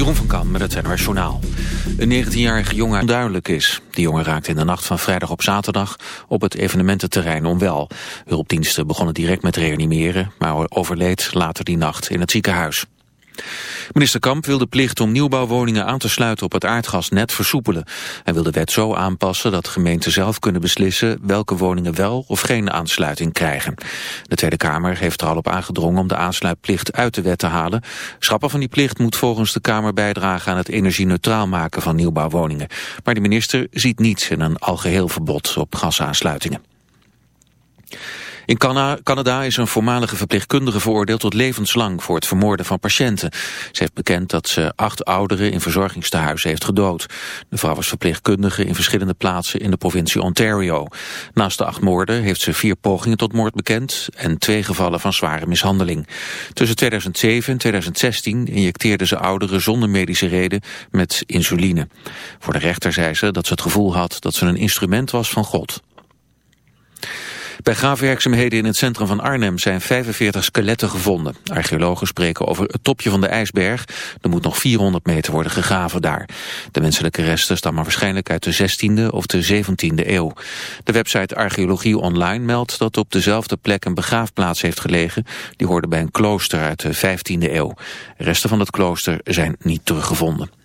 Jeroen van Kam met het NRS Journaal. Een 19-jarige jongen onduidelijk is. De jongen raakte in de nacht van vrijdag op zaterdag op het evenemententerrein onwel. Hulpdiensten begonnen direct met reanimeren, maar overleed later die nacht in het ziekenhuis. Minister Kamp wil de plicht om nieuwbouwwoningen aan te sluiten op het aardgasnet versoepelen. Hij wil de wet zo aanpassen dat gemeenten zelf kunnen beslissen welke woningen wel of geen aansluiting krijgen. De Tweede Kamer heeft er al op aangedrongen om de aansluitplicht uit de wet te halen. Schrappen van die plicht moet volgens de Kamer bijdragen aan het energie-neutraal maken van nieuwbouwwoningen. Maar de minister ziet niets in een algeheel verbod op gasaansluitingen. In Canada is een voormalige verpleegkundige veroordeeld tot levenslang voor het vermoorden van patiënten. Ze heeft bekend dat ze acht ouderen in verzorgingstehuizen heeft gedood. De vrouw was verpleegkundige in verschillende plaatsen in de provincie Ontario. Naast de acht moorden heeft ze vier pogingen tot moord bekend en twee gevallen van zware mishandeling. Tussen 2007 en 2016 injecteerde ze ouderen zonder medische reden met insuline. Voor de rechter zei ze dat ze het gevoel had dat ze een instrument was van God. Bij graafwerkzaamheden in het centrum van Arnhem zijn 45 skeletten gevonden. Archeologen spreken over het topje van de ijsberg. Er moet nog 400 meter worden gegraven daar. De menselijke resten stammen waarschijnlijk uit de 16e of de 17e eeuw. De website Archeologie Online meldt dat op dezelfde plek een begraafplaats heeft gelegen. Die hoorde bij een klooster uit de 15e eeuw. Resten van het klooster zijn niet teruggevonden.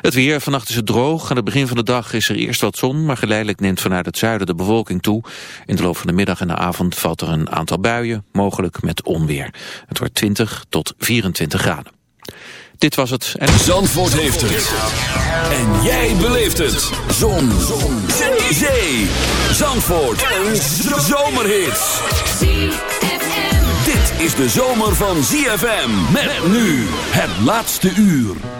Het weer, vannacht is het droog. Aan het begin van de dag is er eerst wat zon, maar geleidelijk neemt vanuit het zuiden de bewolking toe. In de loop van de middag en de avond valt er een aantal buien, mogelijk met onweer. Het wordt 20 tot 24 graden. Dit was het. En... Zandvoort heeft het. En jij beleeft het. Zon. zon. Zee. Zee. Zandvoort. Een zomerhit. Dit is de zomer van ZFM. Met nu het laatste uur.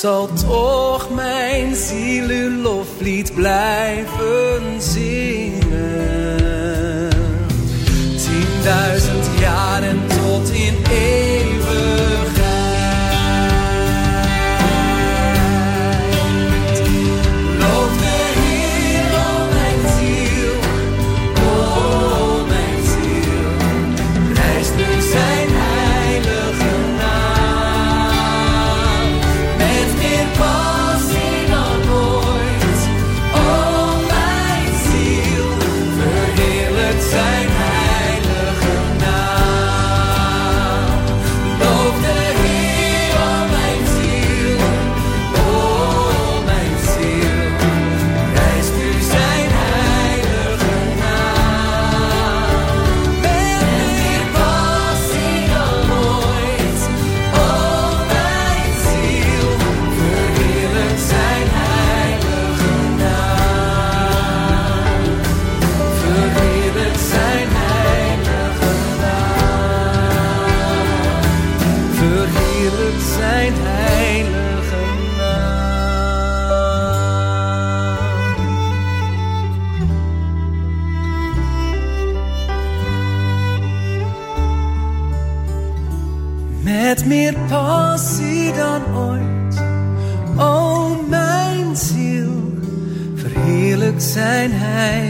Zal toch mijn ziel uw loflied blijven zingen. Tienduizend Met meer passie dan ooit, o mijn ziel, verheerlijk zijn heilige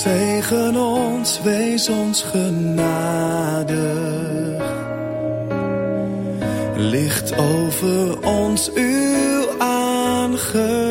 zegen ons, wees ons genadig. Licht over ons uw aangezicht.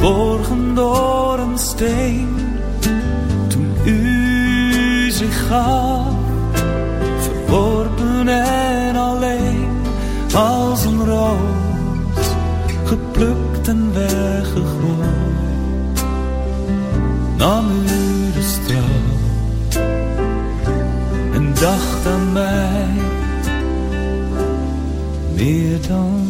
verborgen door een steen. Gaf, verworpen en alleen als een roos, geplukt en weggegooid, nam u de straf en dacht aan mij meer dan